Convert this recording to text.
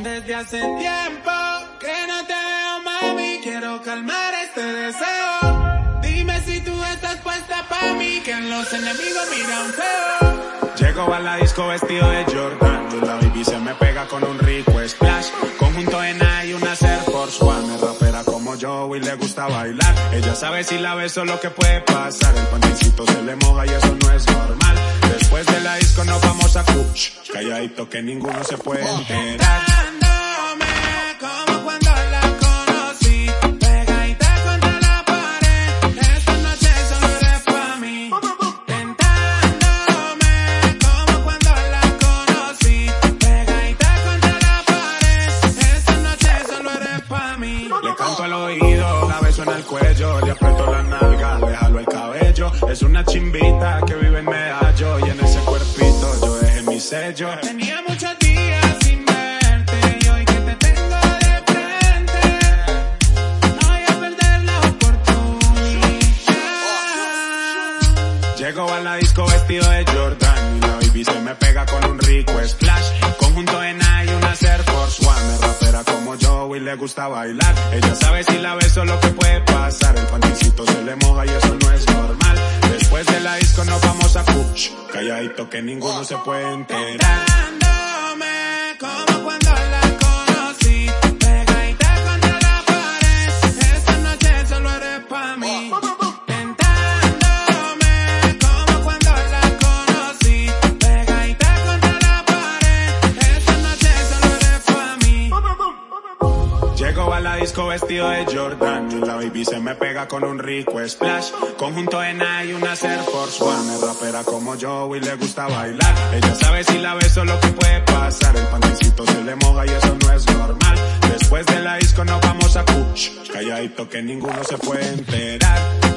Desde hace tiempo que no te veo, mami. Quiero calmar este deseo. Dime si tú estás puesta para mí, que los enemigos miran feo. Llego a la disco vestido de Jordan. La baby se me pega con un rico splash. Conjunto en y una Air Force One. rapera como yo y le gusta bailar. Ella sabe si la beso lo que puede pasar. El panecito se le moja y eso no es normal. Después de la disco nos vamos a Cuch. Calladito que ninguno se puede enterar. Le canto al oído, la beso en el cuello, le aprieto la nalga, le jalo el cabello. Es una chimbita que vive en medallo y en ese cuerpito yo dejé mi sello. Tenía muchos días sin verte y hoy que te tengo de frente, no voy a perder la oportunidad. Llego a la disco vestido de Jordan y la baby se me pega con un rico splash. Conjunto en le gusta bailar. Ella sabe si la beso lo que puede pasar. El panticito se le moja y eso no es normal. Después de la disco nos vamos a Cuch. Calladito que ninguno se puede enterar. Llego a la disco vestido de Jordan y la baby se me pega con un rico splash. Conjunto en y una Air Force One. Es rapera como yo y le gusta bailar. Ella sabe si la beso lo que puede pasar. El panticito se le moja y eso no es normal. Después de la disco nos vamos a Cuch. Calladito que ninguno se puede enterar.